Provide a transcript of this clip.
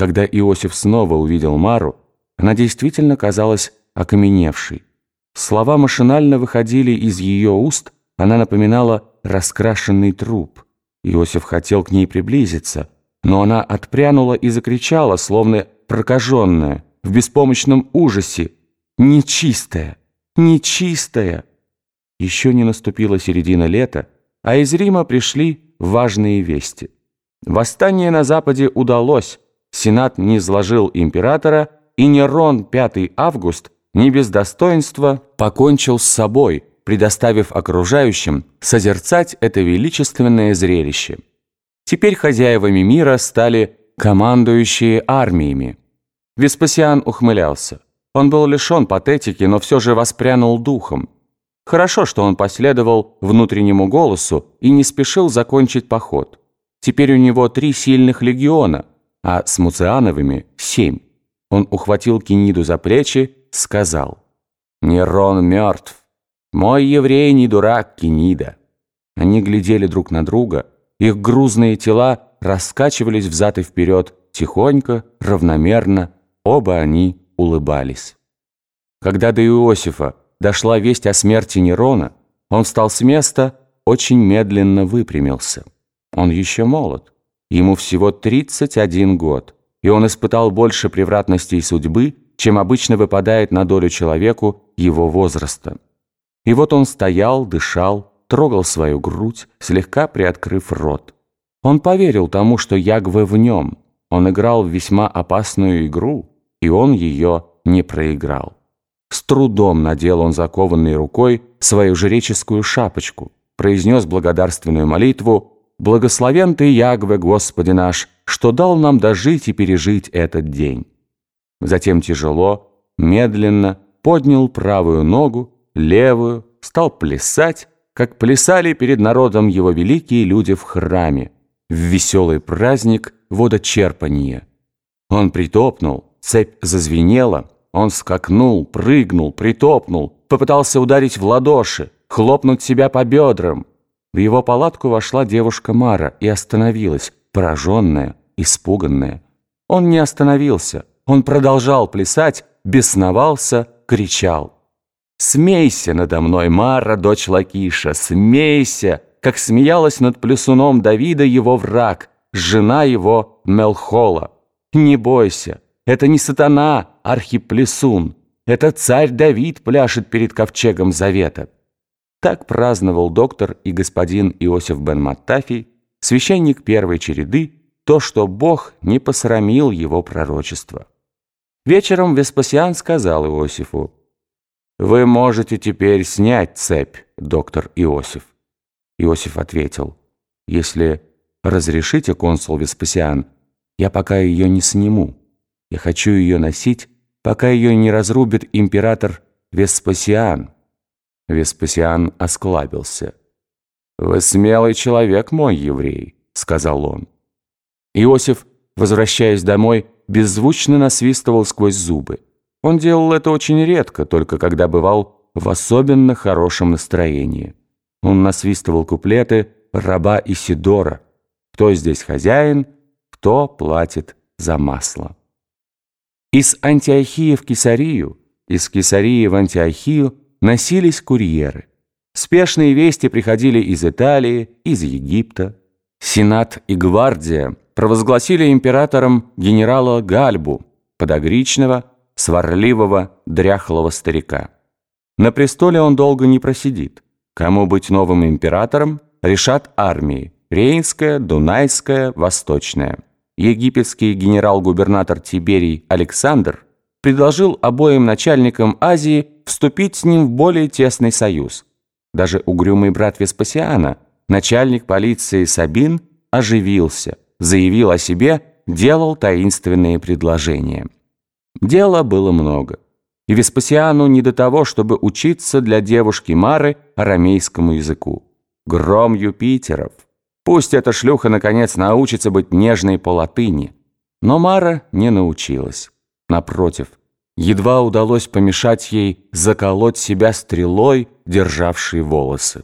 Когда Иосиф снова увидел Мару, она действительно казалась окаменевшей. Слова машинально выходили из ее уст, она напоминала раскрашенный труп. Иосиф хотел к ней приблизиться, но она отпрянула и закричала, словно прокаженная, в беспомощном ужасе. «Нечистая! Нечистая!» Еще не наступила середина лета, а из Рима пришли важные вести. Восстание на Западе удалось, Сенат не изложил императора, и Нерон 5 август не без достоинства покончил с собой, предоставив окружающим созерцать это величественное зрелище. Теперь хозяевами мира стали командующие армиями. Веспасиан ухмылялся. Он был лишен патетики, но все же воспрянул духом. Хорошо, что он последовал внутреннему голосу и не спешил закончить поход. Теперь у него три сильных легиона, а с Муциановыми — семь. Он ухватил Кениду за плечи, сказал, «Нерон мертв. Мой еврей не дурак, Кенида». Они глядели друг на друга, их грузные тела раскачивались взад и вперед, тихонько, равномерно, оба они улыбались. Когда до Иосифа дошла весть о смерти Нерона, он встал с места, очень медленно выпрямился. Он еще молод. Ему всего 31 год, и он испытал больше превратностей судьбы, чем обычно выпадает на долю человеку его возраста. И вот он стоял, дышал, трогал свою грудь, слегка приоткрыв рот. Он поверил тому, что Ягве в нем. Он играл в весьма опасную игру, и он ее не проиграл. С трудом надел он закованной рукой свою жреческую шапочку, произнес благодарственную молитву Благословен Ты, Ягве, Господи наш, что дал нам дожить и пережить этот день. Затем тяжело, медленно поднял правую ногу, левую, стал плясать, как плясали перед народом его великие люди в храме, в веселый праздник водочерпания. Он притопнул, цепь зазвенела, он скакнул, прыгнул, притопнул, попытался ударить в ладоши, хлопнуть себя по бедрам, в его палатку вошла девушка Мара и остановилась, пораженная, испуганная. Он не остановился, он продолжал плясать, бесновался, кричал. «Смейся надо мной, Мара, дочь Лакиша, смейся!» как смеялась над плесуном Давида его враг, жена его Мелхола. «Не бойся, это не сатана, архиплесун, это царь Давид пляшет перед ковчегом завета». Так праздновал доктор и господин Иосиф бен Маттафий, священник первой череды, то, что Бог не посрамил его пророчество. Вечером Веспасиан сказал Иосифу, «Вы можете теперь снять цепь, доктор Иосиф». Иосиф ответил, «Если разрешите, консул Веспасиан, я пока ее не сниму. Я хочу ее носить, пока ее не разрубит император Веспасиан». Веспасиан осклабился. «Вы смелый человек, мой еврей», — сказал он. Иосиф, возвращаясь домой, беззвучно насвистывал сквозь зубы. Он делал это очень редко, только когда бывал в особенно хорошем настроении. Он насвистывал куплеты раба Исидора. Кто здесь хозяин, кто платит за масло. Из Антиохии в Кесарию, из Кесарии в Антиохию носились курьеры. Спешные вести приходили из Италии, из Египта. Сенат и гвардия провозгласили императором генерала Гальбу, подогричного, сварливого, дряхлого старика. На престоле он долго не просидит. Кому быть новым императором, решат армии – Рейнская, Дунайская, Восточная. Египетский генерал-губернатор Тиберий Александр предложил обоим начальникам Азии вступить с ним в более тесный союз. Даже угрюмый брат Веспасиана, начальник полиции Сабин, оживился, заявил о себе, делал таинственные предложения. Дела было много. И Веспасиану не до того, чтобы учиться для девушки Мары арамейскому языку. Гром Юпитеров. Пусть эта шлюха, наконец, научится быть нежной по латыни. Но Мара не научилась. Напротив, едва удалось помешать ей заколоть себя стрелой, державшей волосы.